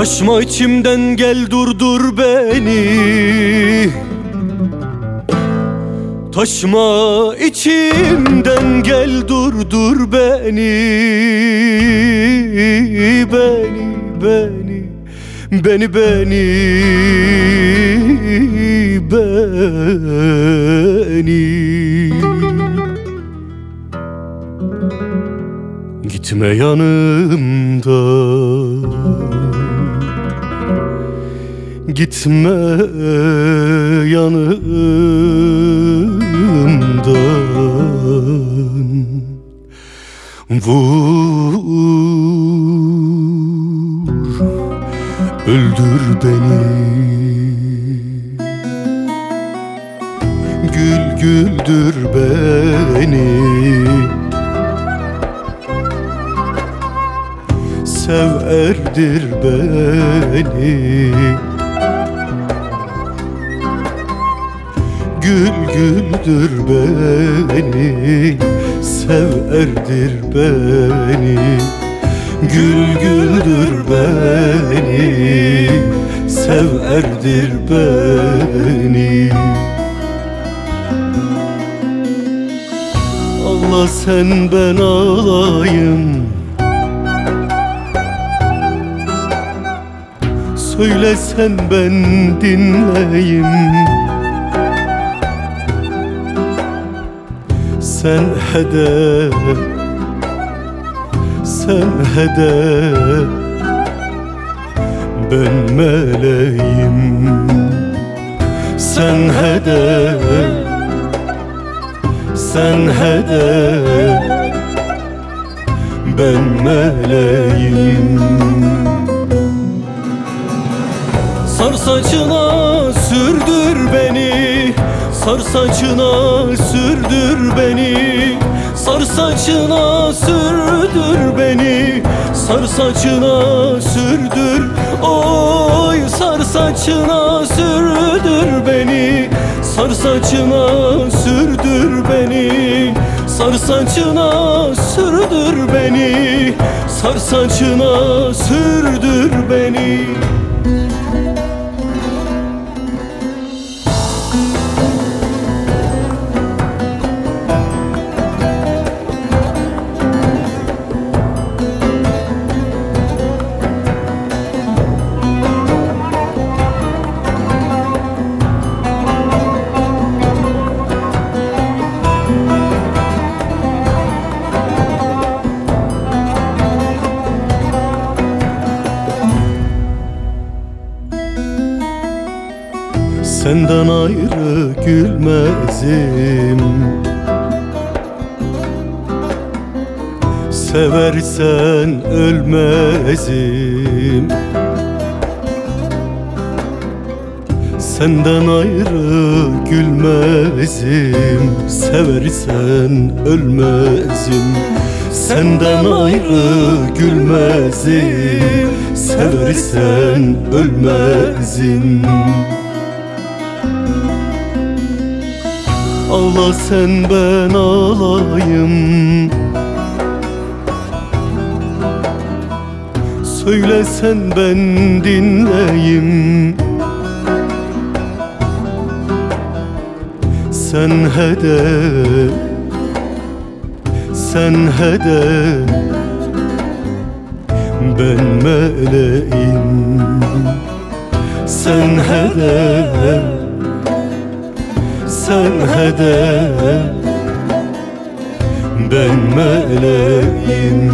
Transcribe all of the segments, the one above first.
Taşma içimden gel durdur beni. Taşma içimden gel durdur beni. Beni, beni, beni, beni, beni. Gitme yanımdan Gitme yanımdan. Vur Öldür beni. Gül güldür beni. Sev erdir beni Gül güldür beni Sev erdir beni. Gül güldür beni Sev erdir beni. Allah sen ben ağlayım Söylesen ben dinleyim Sen hede Sen hede. Ben meleğim Sen hede. Sen hede. Ben meleğim. Sar saçına sürdür beni Sar saçına sürdür beni. Sar saçına sürdür beni. Sar saçına sürdür. Oy sar saçına sürdür beni. Sar saçına sürdür beni. Sar saçına sürdür beni. Sar saçına sürdür beni Senden ayrı gülmezim. Seversen ölmezim. Senden ayrı gülmezim. Seversen ölmezim. Senden ayrı gülmezim. Seversen ölmezim Ağla sen ben ağlayım Söylesen ben dinleyim Sen hede Sen hede Ben meleğim. Sen hede sen hede Ben meleğim.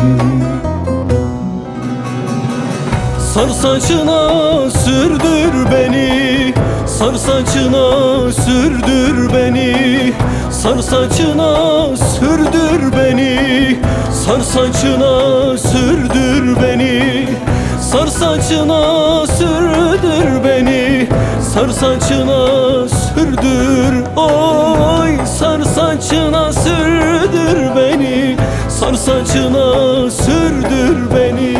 Sar saçına sürdür beni. Sar saçına sürdür beni. Sar saçına sürdür beni. Sar saçına sürdür beni. Sar saçına sürdür Sar saçına sürdür Oy sar saçına sürdür beni. Sar saçına sürdür beni